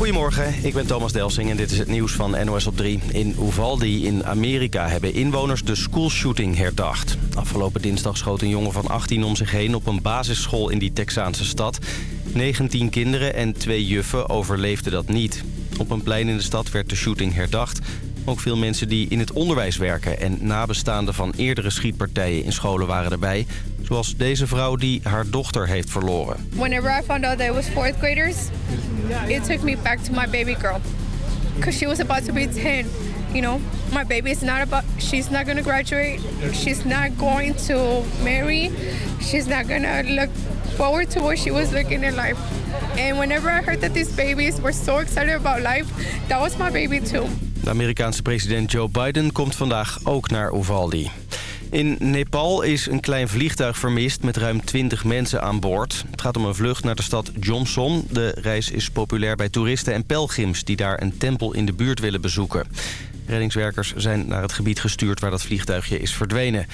Goedemorgen, ik ben Thomas Delsing en dit is het nieuws van NOS op 3. In Uvalde in Amerika hebben inwoners de schoolshooting herdacht. Afgelopen dinsdag schoot een jongen van 18 om zich heen op een basisschool in die Texaanse stad. 19 kinderen en twee juffen overleefden dat niet. Op een plein in de stad werd de shooting herdacht. Ook veel mensen die in het onderwijs werken en nabestaanden van eerdere schietpartijen in scholen waren erbij. Zoals deze vrouw die haar dochter heeft verloren. Whenever I found out that it was fourth graders, it took me back to my baby girl. Because she was about to be 10. You know, my baby is not about, she's not going to graduate. She's not going to marry. She's not going to look forward to what she was looking in life. And whenever I heard that these babies were so excited about life, that was my baby too. De Amerikaanse president Joe Biden komt vandaag ook naar Uvalde. In Nepal is een klein vliegtuig vermist met ruim 20 mensen aan boord. Het gaat om een vlucht naar de stad Johnson. De reis is populair bij toeristen en pelgrims die daar een tempel in de buurt willen bezoeken. Reddingswerkers zijn naar het gebied gestuurd waar dat vliegtuigje is verdwenen.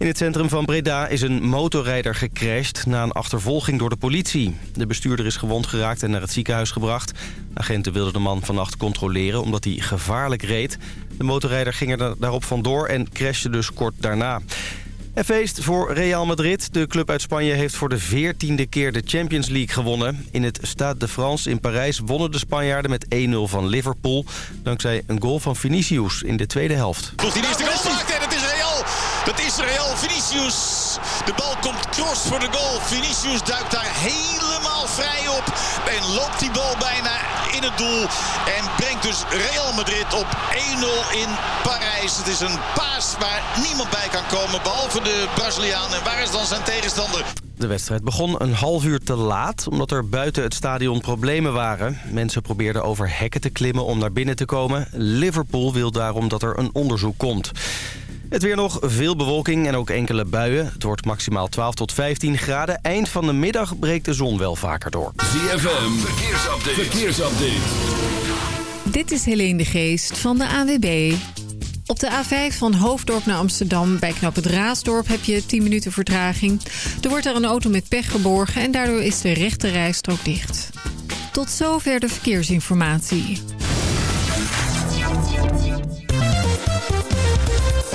In het centrum van Breda is een motorrijder gecrashed na een achtervolging door de politie. De bestuurder is gewond geraakt en naar het ziekenhuis gebracht. Agenten wilden de man vannacht controleren omdat hij gevaarlijk reed. De motorrijder ging er daarop vandoor en crashte dus kort daarna. En feest voor Real Madrid. De club uit Spanje heeft voor de veertiende keer de Champions League gewonnen. In het Stade de France in Parijs wonnen de Spanjaarden met 1-0 van Liverpool. Dankzij een goal van Vinicius in de tweede helft. Dat is Real. Vinicius. De bal komt cross voor de goal. Vinicius duikt daar helemaal vrij op. En loopt die bal bijna in het doel. En brengt dus Real Madrid op 1-0 in Parijs. Het is een paas waar niemand bij kan komen. Behalve de Braziliaan. En waar is dan zijn tegenstander? De wedstrijd begon een half uur te laat... omdat er buiten het stadion problemen waren. Mensen probeerden over hekken te klimmen om naar binnen te komen. Liverpool wil daarom dat er een onderzoek komt. Het weer nog, veel bewolking en ook enkele buien. Het wordt maximaal 12 tot 15 graden. Eind van de middag breekt de zon wel vaker door. ZFM, verkeersupdate. verkeersupdate. Dit is Helene de Geest van de AWB. Op de A5 van Hoofddorp naar Amsterdam bij knap het Raasdorp heb je 10 minuten vertraging. Er wordt er een auto met pech geborgen en daardoor is de rechte rijstrook dicht. Tot zover de verkeersinformatie.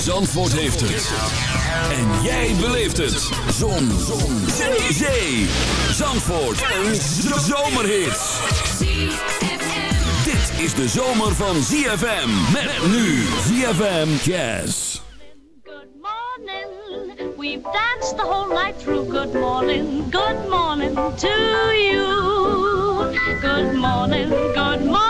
Zandvoort heeft het. En jij beleeft het. Zon. Zon. Zee. Zee. Zandvoort. Een zomerhit. Dit is de zomer van ZFM. Met nu ZFM Jazz. Good morning. We've danced the whole night through. Good morning. Good morning to you. Good morning. Good morning.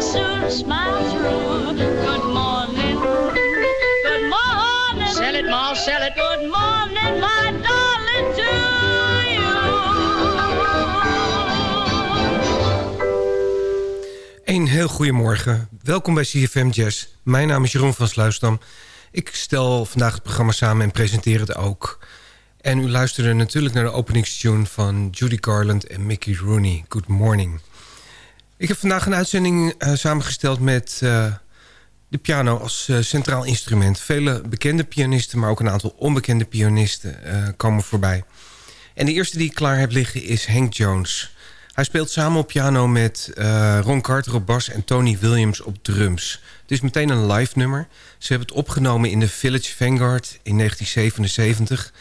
soon to smile through. Good morning, good morning. Sell it, Ma, sell it. Good morning, my darling, to you. Een heel goedemorgen. Welkom bij CFM Jazz. Mijn naam is Jeroen van Sluisdam. Ik stel vandaag het programma samen en presenteer het ook. En u luisterde natuurlijk naar de openingstune van Judy Garland en Mickey Rooney. Good morning. Ik heb vandaag een uitzending eh, samengesteld met eh, de piano als eh, centraal instrument. Vele bekende pianisten, maar ook een aantal onbekende pianisten komen voorbij. En de eerste die ik klaar heb liggen is Hank Jones. Hij speelt samen op piano met Ron Carter op bas en Tony Williams op drums. Het is meteen een live nummer. Ze hebben het opgenomen in de Village Vanguard in 1977.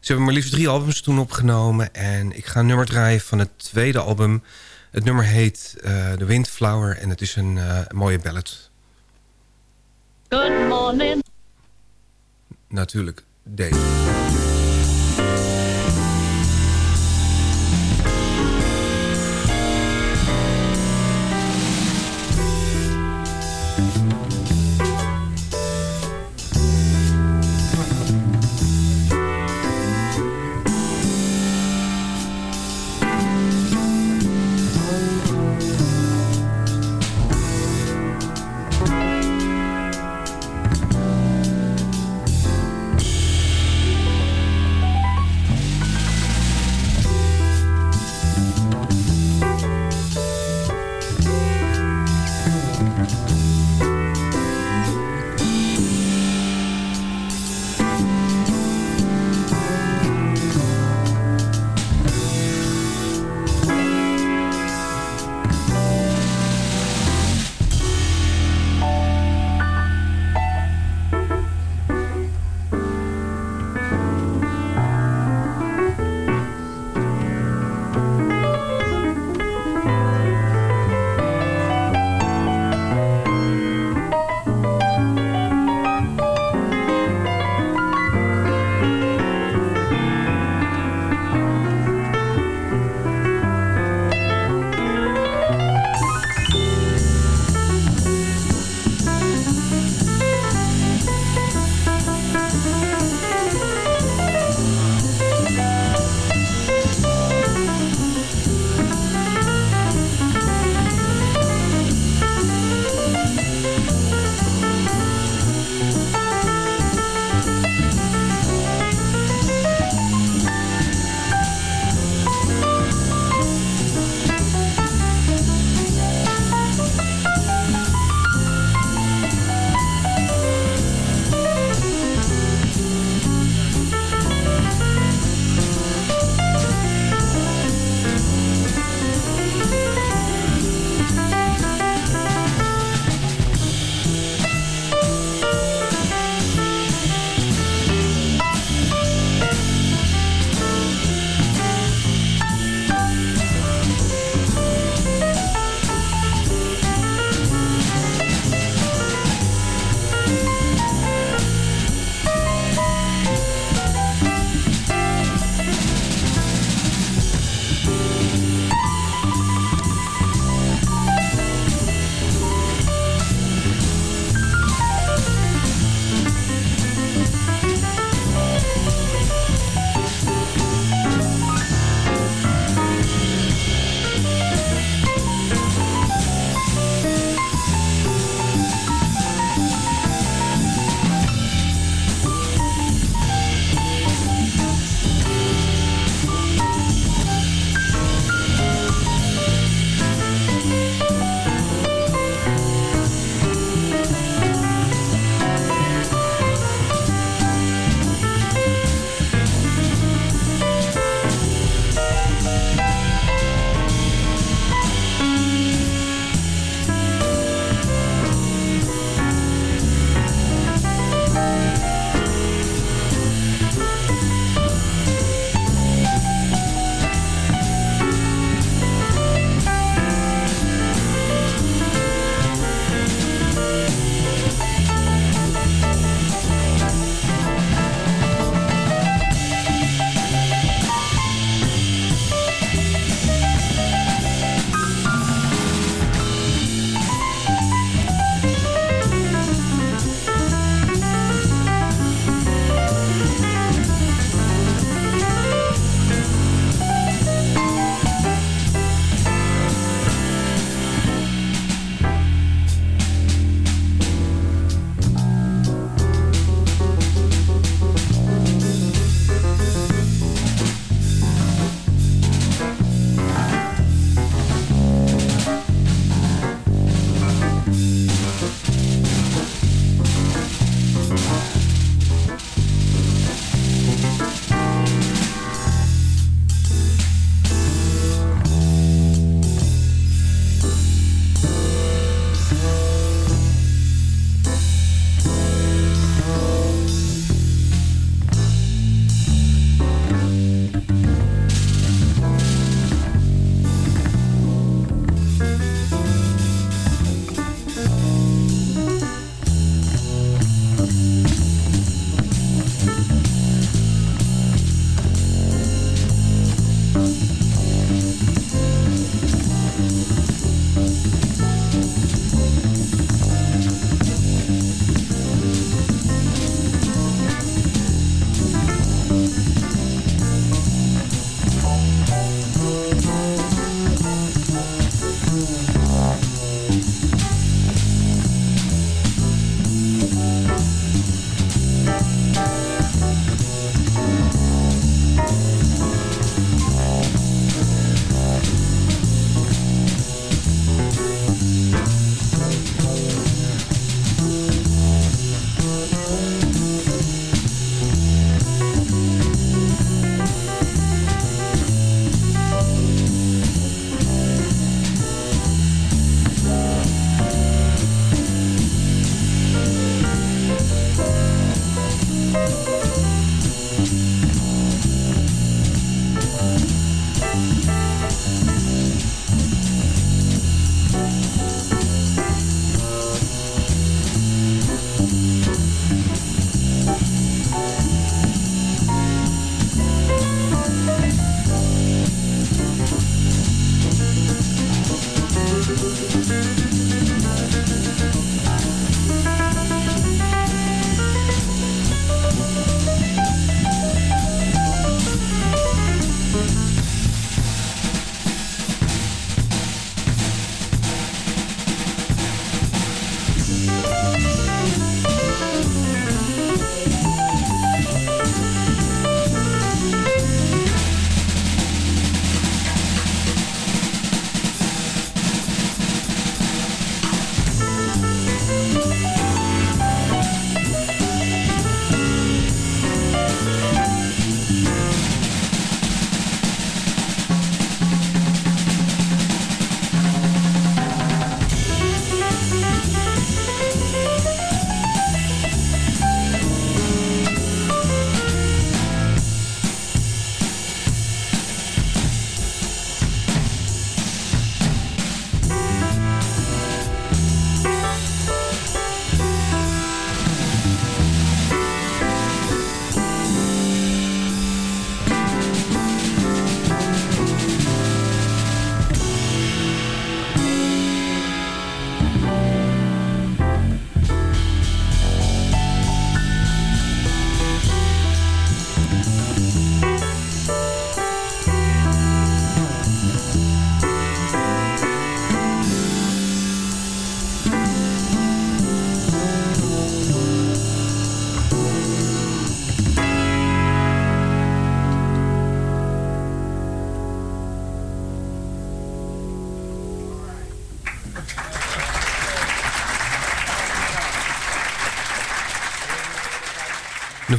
Ze hebben maar liefst drie albums toen opgenomen. En ik ga een nummer draaien van het tweede album. Het nummer heet eh The Windflower en het is een eh, mooie ballad. Good morning. Natuurlijk deze.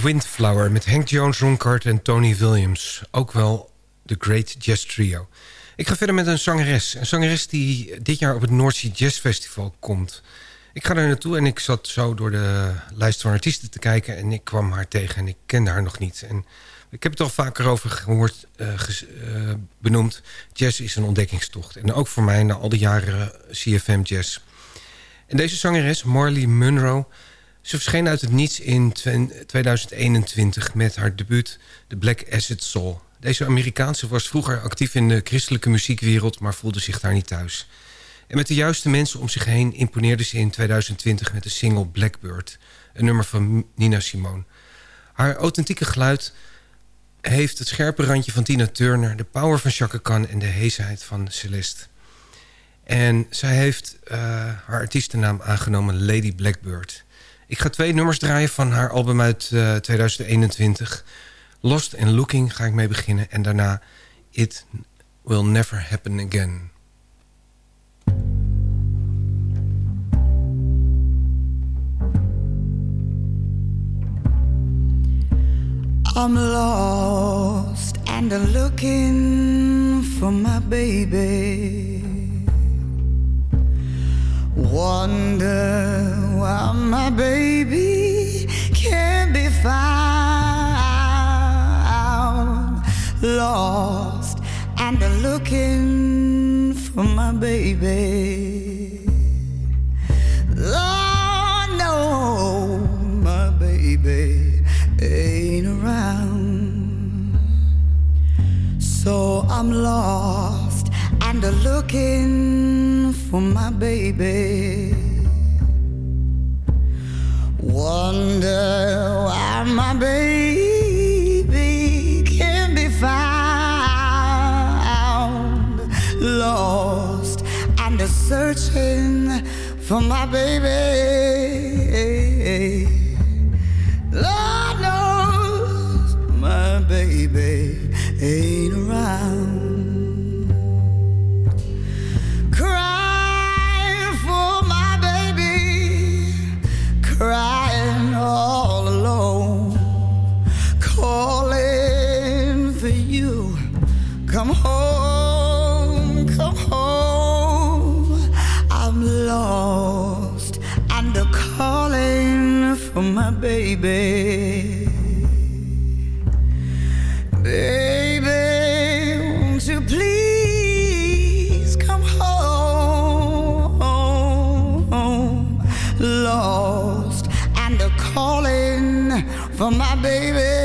Windflower met Hank Jones, Ron Carter en Tony Williams. Ook wel The Great Jazz Trio. Ik ga verder met een zangeres. Een zangeres die dit jaar op het Sea Jazz Festival komt. Ik ga daar naartoe en ik zat zo door de lijst van artiesten te kijken... en ik kwam haar tegen en ik kende haar nog niet. En ik heb het al vaker over gehoord, uh, benoemd. Jazz is een ontdekkingstocht. En ook voor mij na al die jaren CFM Jazz. En deze zangeres, Marley Munro... Ze verscheen uit het niets in 2021 met haar debuut The Black Acid Soul. Deze Amerikaanse was vroeger actief in de christelijke muziekwereld... maar voelde zich daar niet thuis. En met de juiste mensen om zich heen imponeerde ze in 2020 met de single Blackbird. Een nummer van Nina Simone. Haar authentieke geluid heeft het scherpe randje van Tina Turner... de power van Chaka Khan en de heesheid van Celeste. En zij heeft uh, haar artiestennaam aangenomen Lady Blackbird... Ik ga twee nummers draaien van haar album uit uh, 2021. Lost and Looking ga ik mee beginnen. En daarna It Will Never Happen Again. I'm lost and looking for my baby Wonder why my baby can't be found. Lost and looking for my baby. Lord, no, my baby ain't around. So I'm lost and looking for my baby. Wonder why my baby can't be found. Lost and searching for my baby. Lord knows my baby for you. Come home, come home. I'm lost and calling for my baby. Baby, won't you please come home? Lost and a calling for my baby.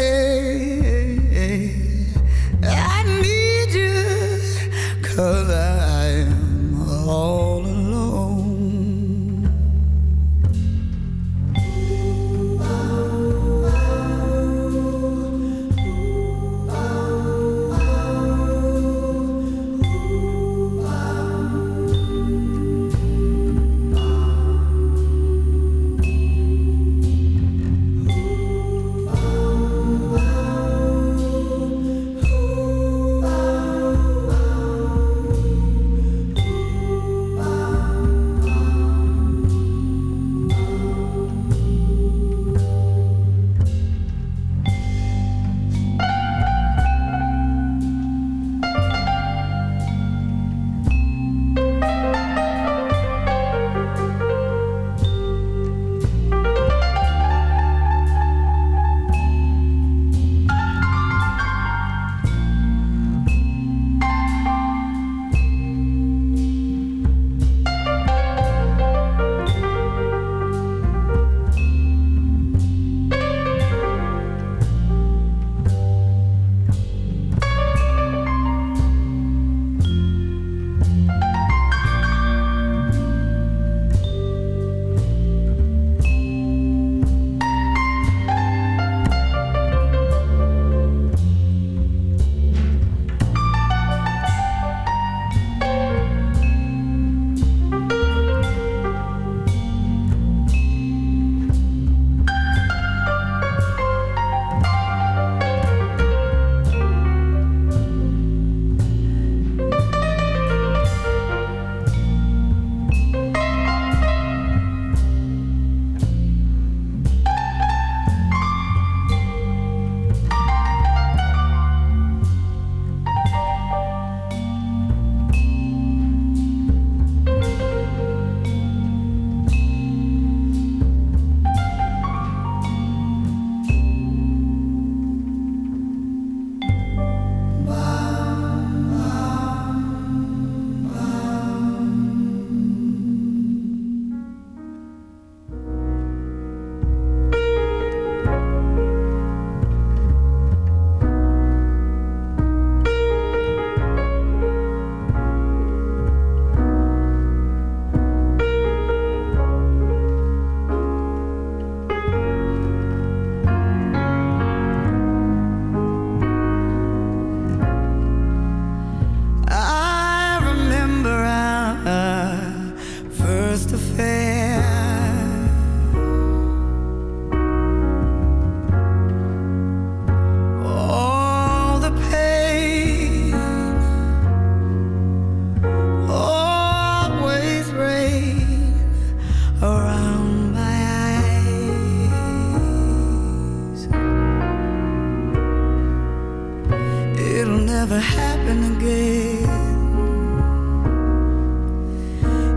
Never happen again.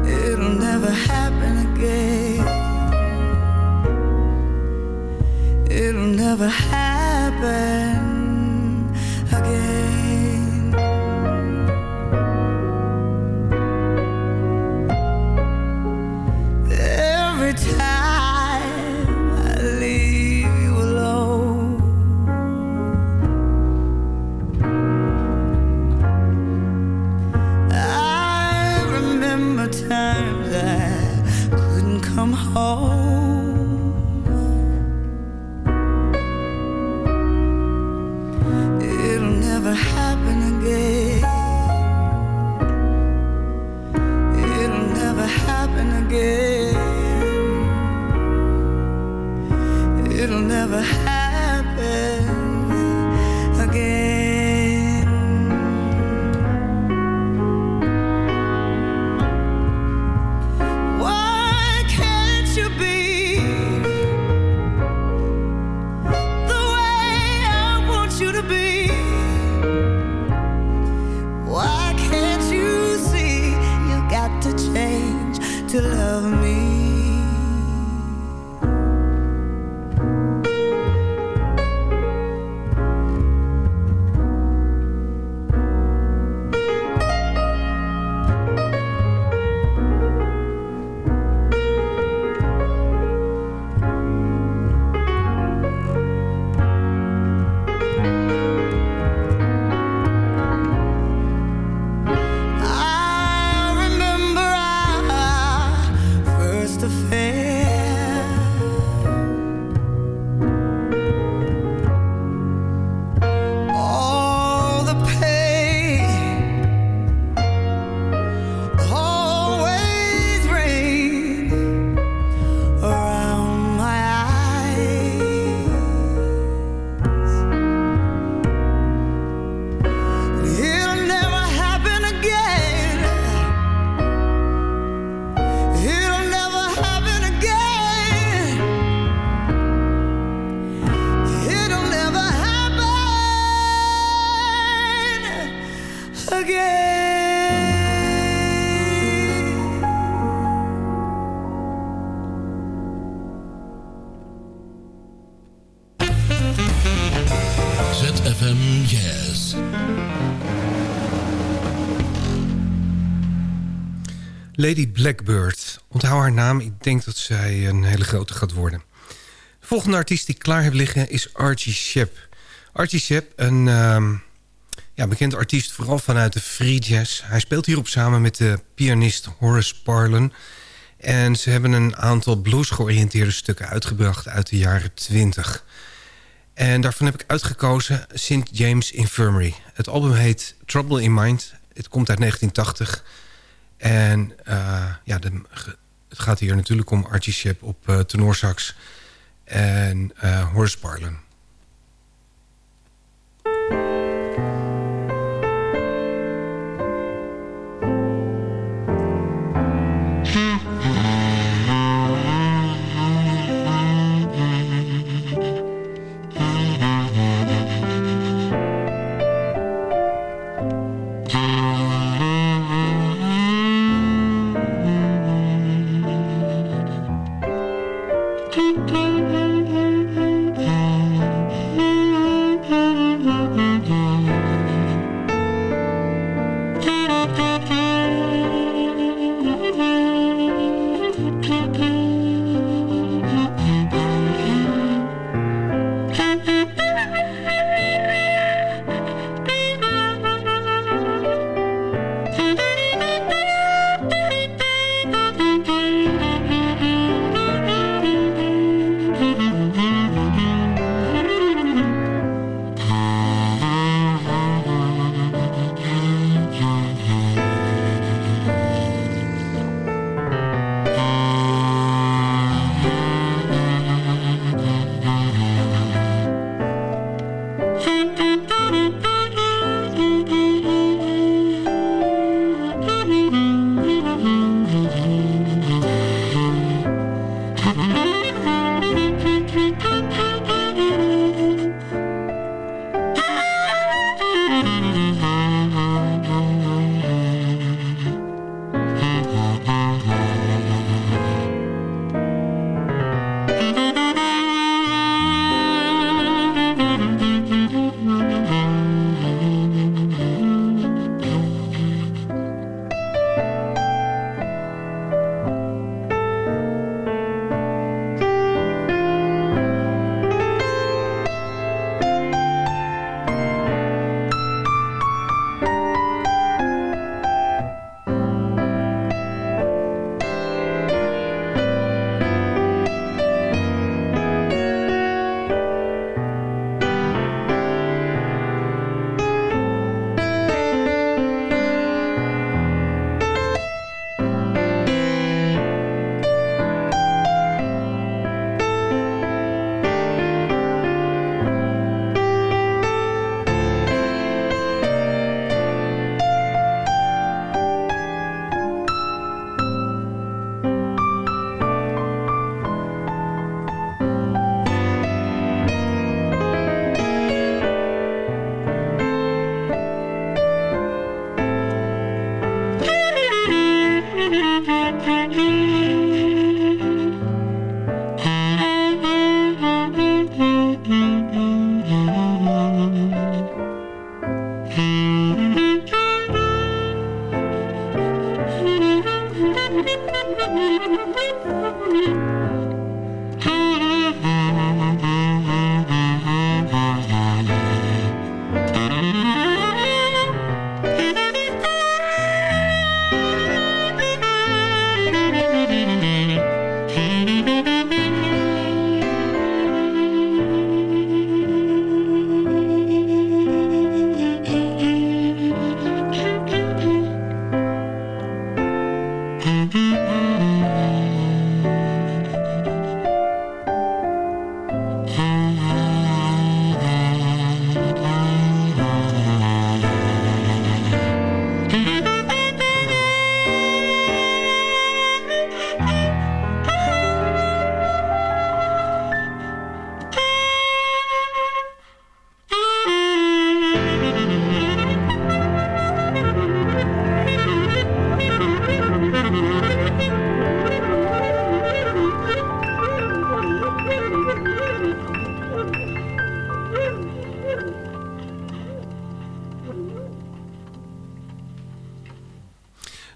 It'll never happen again. It'll never happen Blackbird. Onthoud haar naam. Ik denk dat zij een hele grote gaat worden. De volgende artiest die ik klaar heb liggen is Archie Shepp. Archie Shepp, een ehm, ja, bekend artiest vooral vanuit de free jazz. Hij speelt hierop samen met de pianist Horace Parlan. En ze hebben een aantal blues georiënteerde stukken uitgebracht uit de jaren 20. En daarvan heb ik uitgekozen St. James Infirmary. Het album heet Trouble in Mind. Het komt uit 1980. En eh, ja, het gaat hier natuurlijk om Archie op uh, tenorsax en uh, Horace Parlan.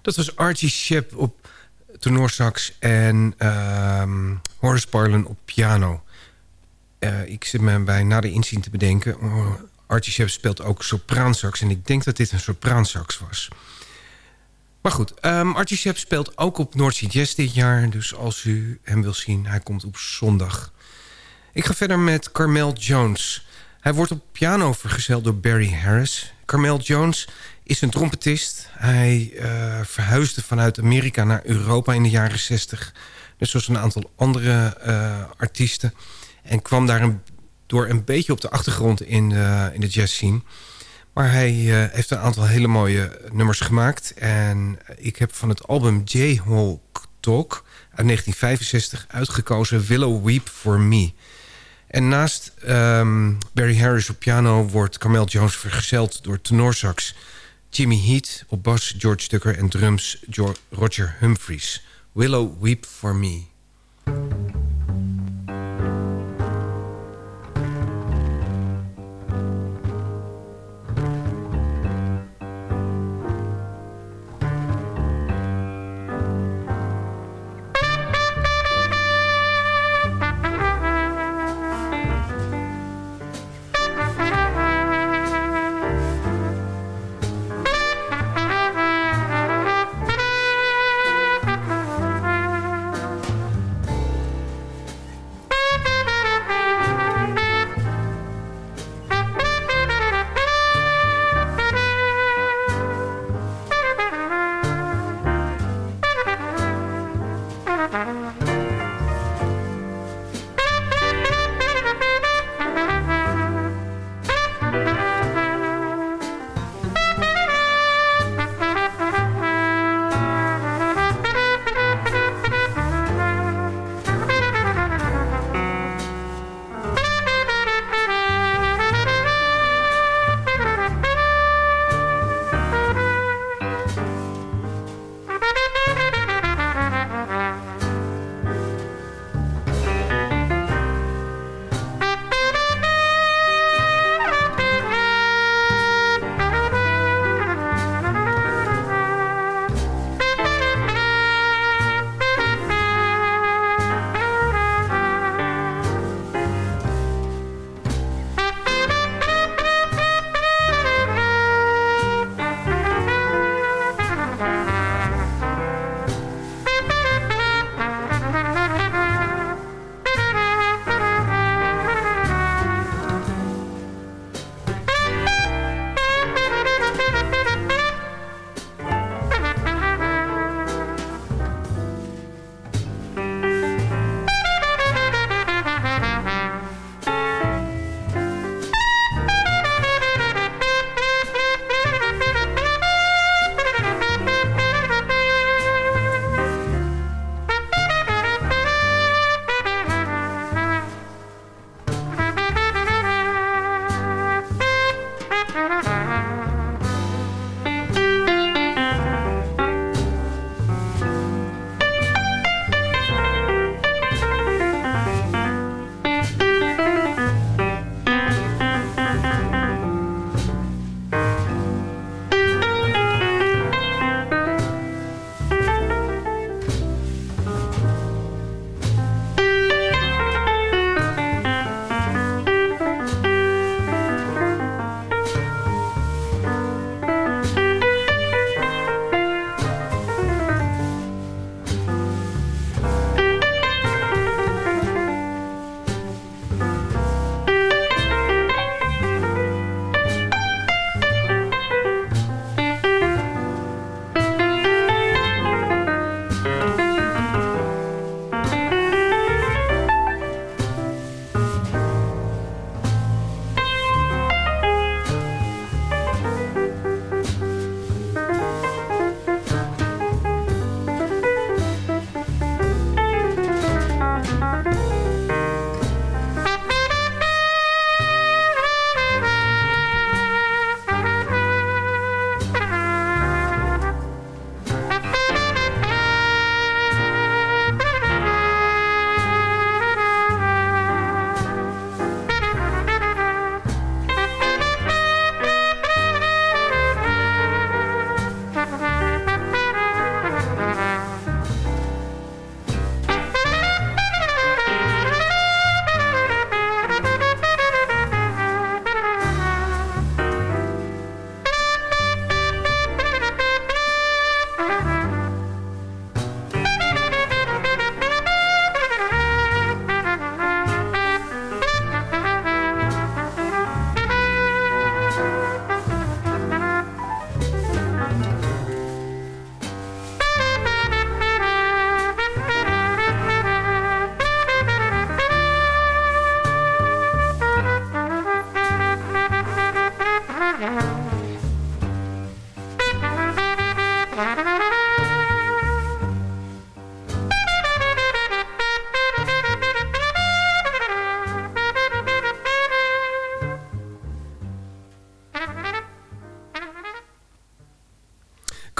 Dat was Archie Shep op tenorsax en ehm, Horace Parlan op piano. Eh, ik zit me bij na de inzien te bedenken... oh, Archie Shep speelt ook sopraansax... en ik denk dat dit een sopraansax was. Maar goed, um, Archie Shep speelt ook op Sea Jazz dit jaar... dus als u hem wil zien, hij komt op zondag. Ik ga verder met Carmel Jones... Hij wordt op piano vergezeld door Barry Harris. Carmel Jones is een trompetist. Hij uh, verhuisde vanuit Amerika naar Europa in de jaren 60. Net zoals een aantal andere uh, artiesten. En kwam daar een, door een beetje op de achtergrond in de, in de jazz scene. Maar hij heeft een aantal hele mooie nummers gemaakt. En ik heb van het album J-Hawk Talk uit 1965 uitgekozen Willow Weep For Me... En naast um, Barry Harris op piano wordt Carmel Jones vergezeld door tenorsax Jimmy Heat... op bas George Tucker en drums Roger Humphries. Willow Weep For Me.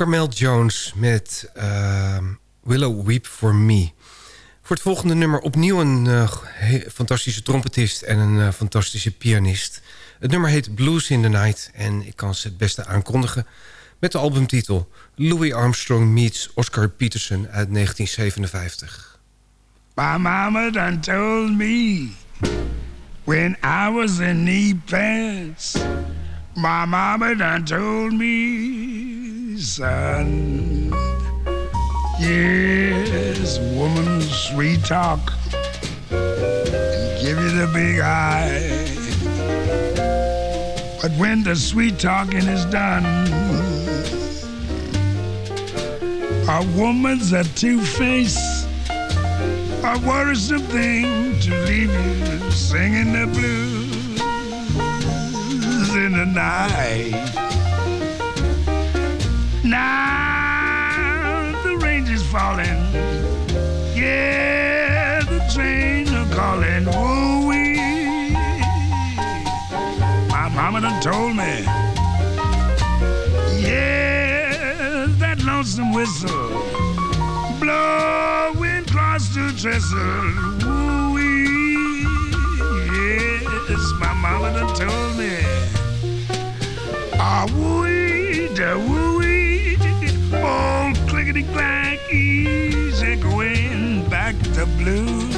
Carmel Jones met uh, Willow Weep For Me. Voor het volgende nummer opnieuw een uh, fantastische trompetist en een uh, fantastische pianist. Het nummer heet Blues in the Night en ik kan ze het beste aankondigen... met de albumtitel Louis Armstrong Meets Oscar Peterson uit 1957. My mama done told me when I was in knee pants... My mama done told me, son, yes, woman, sweet talk, and give you the big eye. But when the sweet talking is done, a woman's a two-face, a worrisome thing to leave you singing the blues in the night. Now the rain is falling. Yeah, the train are calling. Woo wee. My mama done told me. Yeah, that lonesome whistle blowing across the trestle. Woo wee. Yes, my mama done told me. Ah, woo-wee, da woo-wee, old clickety-clack, easy going back to blues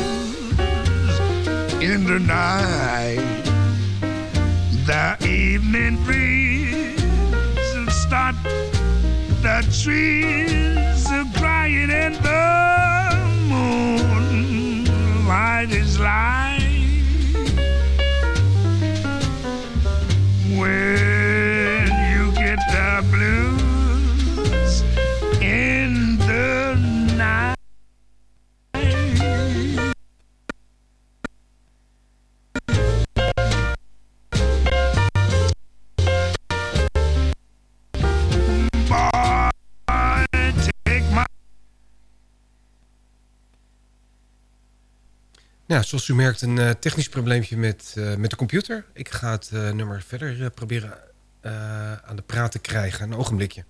in the night. The evening breeze will start the trees are crying and the moon light is light. Ja, zoals u merkt een uh, technisch probleempje met, uh, met de computer. Ik ga het uh, nummer verder proberen aan de praat te krijgen. Een ogenblikje.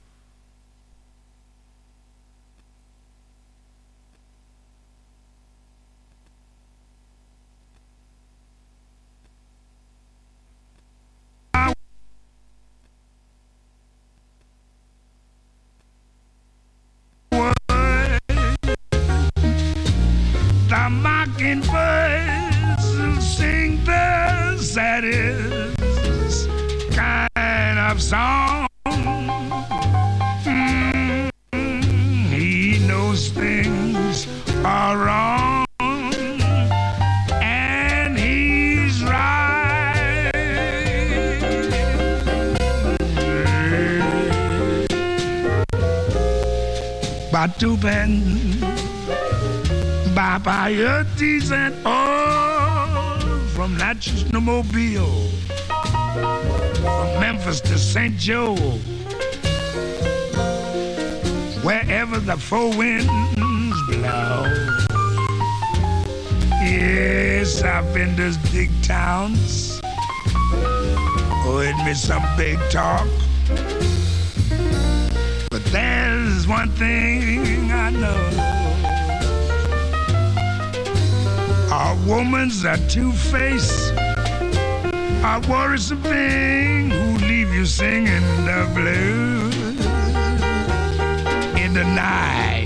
Right. Batuben. Babayatis and all oh, from Natchez to Mobile, from Memphis to St. Joe, wherever the four winds blow. Yes, I've been to big towns, oh, heard me some big talk. There's one thing I know. A woman's a two-face, a worrisome thing who leave you singing the blues in the night.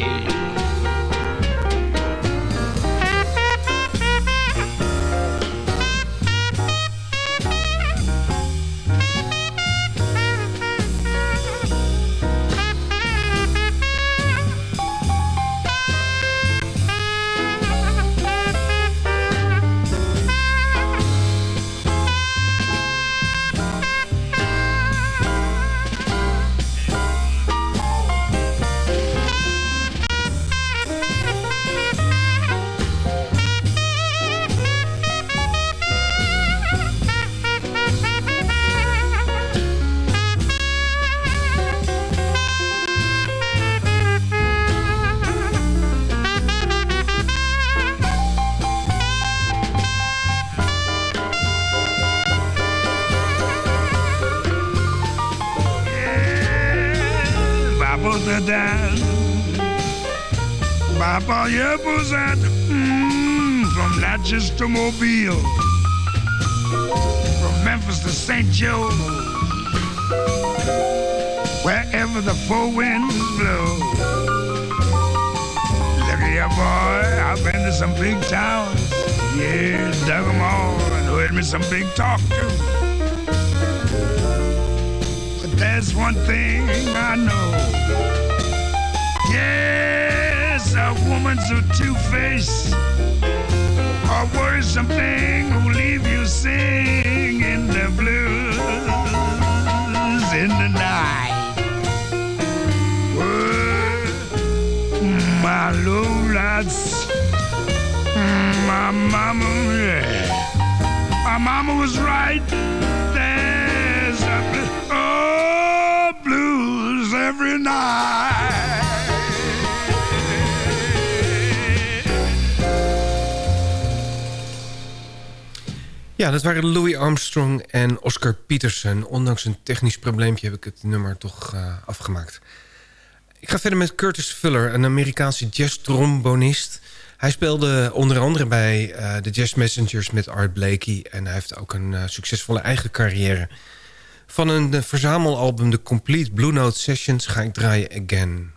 The dance. Papa mm, from Natchez to Mobile, from Memphis to St. Joe, wherever the four winds blow. Look here, boy, I've been to some big towns, yeah, dug them all and heard me some big talk too. There's one thing I know. Yes, a woman's a two-faced, a worrisome thing who leave you singing in the blues in the night. Well, my lowlights, my mama, yeah. My mama was right. Blues every night. Ja, dat waren Louis Armstrong en Oscar Peterson. Ondanks een technisch probleempje heb ik het nummer toch eh, afgemaakt. Ik ga verder met Curtis Fuller, een Amerikaanse jazz-trombonist. Hij speelde onder andere bij eh, de Jazz Messengers met Art Blakey... en hij heeft ook een eh, succesvolle eigen carrière. Van een verzamelalbum The Complete Blue Note Sessions ga ik draaien Again...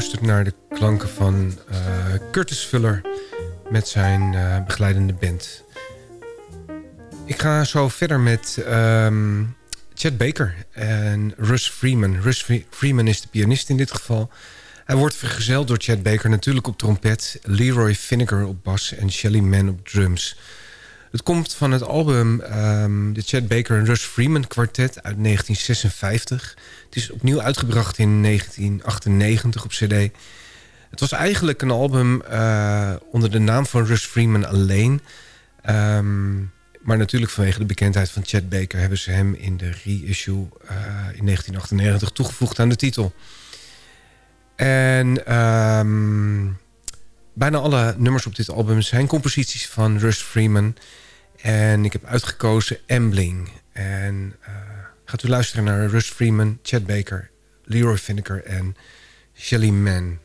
U luistert naar de klanken van eh, Curtis Fuller met zijn eh, begeleidende band. Ik ga zo verder met ehm, Chad Baker en Russ Freeman. Russ Fre- Freeman is de pianist in dit geval. Hij wordt vergezeld door Chad Baker natuurlijk op trompet... Leroy Finnegar op bas en Shelly Mann op drums. Het komt van het album ehm, de Chad Baker en Russ Freeman Quartet uit 1956. Het is opnieuw uitgebracht in 1998 op cd. Het was eigenlijk een album eh, onder de naam van Russ Freeman alleen. Ehm, maar natuurlijk vanwege de bekendheid van Chad Baker... hebben ze hem in de reissue eh, in 1998 toegevoegd aan de titel. En ehm, bijna alle nummers op dit album zijn composities van Russ Freeman. En ik heb uitgekozen Ambling. En eh, gaat u luisteren naar Russ Freeman, Chad Baker, Leroy Finneker en Shelly Mann.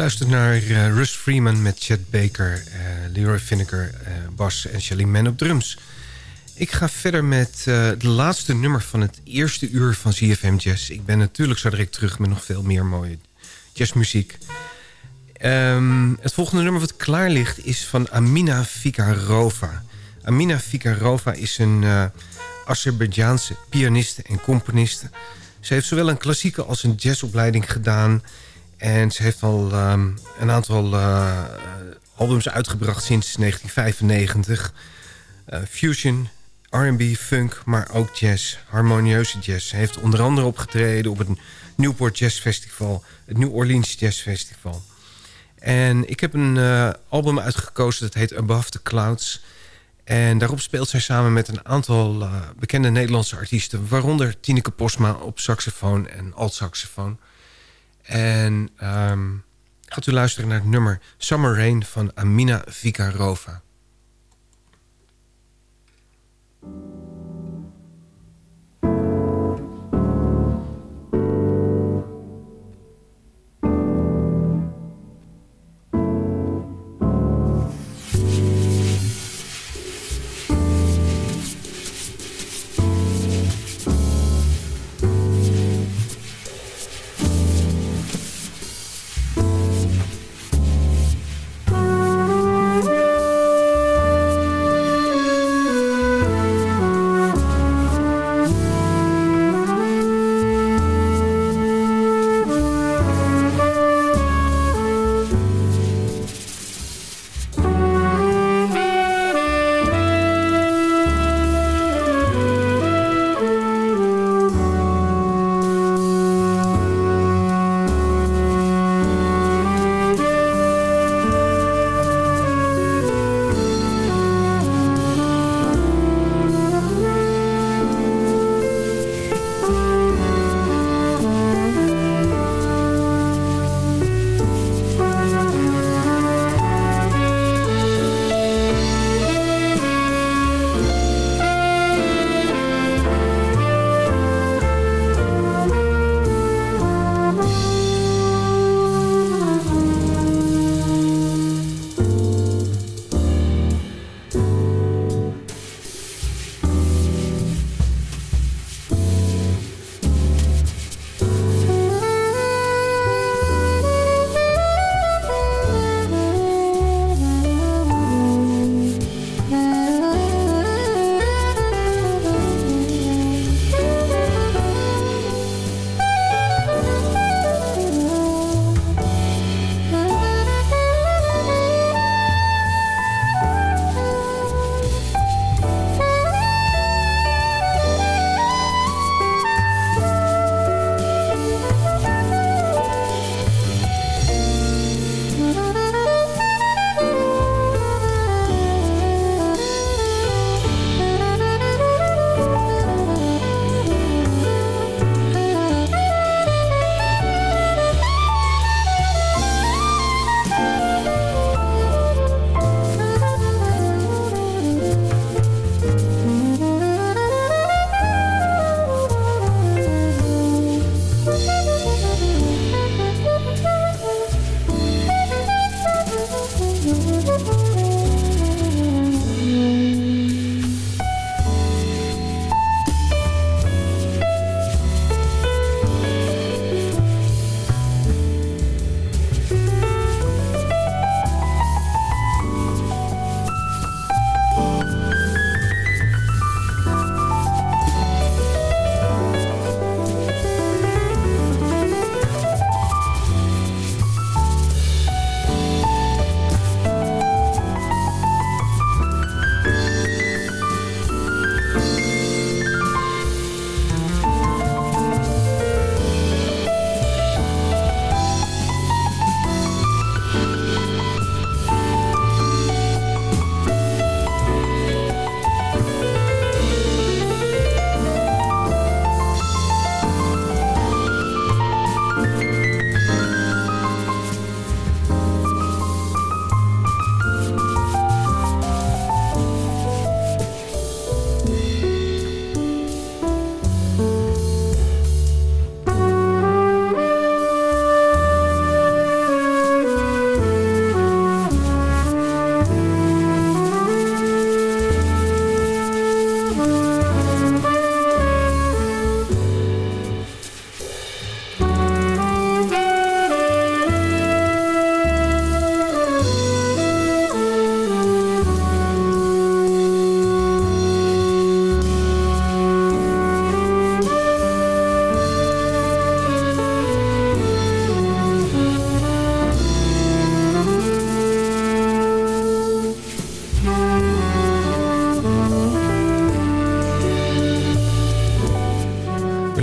Luistert naar uh, Russ Freeman met Chet Baker, uh, Leroy Finneker, uh, bas en Shelly Man op drums. Ik ga verder met de laatste nummer van het eerste uur van ZFM Jazz. Ik ben natuurlijk zo direct terug met nog veel meer mooie jazzmuziek. Um, het volgende nummer wat klaar ligt is van Amina Fikarova. Amina Fikarova is een uh, pianiste en componiste. Ze heeft zowel een klassieke als een jazzopleiding gedaan... En ze heeft al um, een aantal uh, albums uitgebracht sinds 1995. Uh, fusion, R&B, funk, maar ook jazz, harmonieuze jazz. Ze heeft onder andere opgetreden op het Newport Jazz Festival... het New Orleans Jazz Festival. En ik heb een uh, album uitgekozen dat heet Above the Clouds... En daarop speelt zij samen met een aantal bekende Nederlandse artiesten... waaronder Tineke Posma op saxofoon en alt-saxofoon... En um, gaat u luisteren naar het nummer Summer Rain van Amina Vikarova.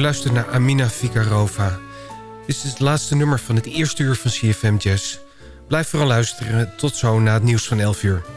Luistert naar Amina Fikarova. Dit is het laatste nummer van het eerste uur van CFM Jazz. Blijf vooral luisteren. Tot zo na het nieuws van 11 uur.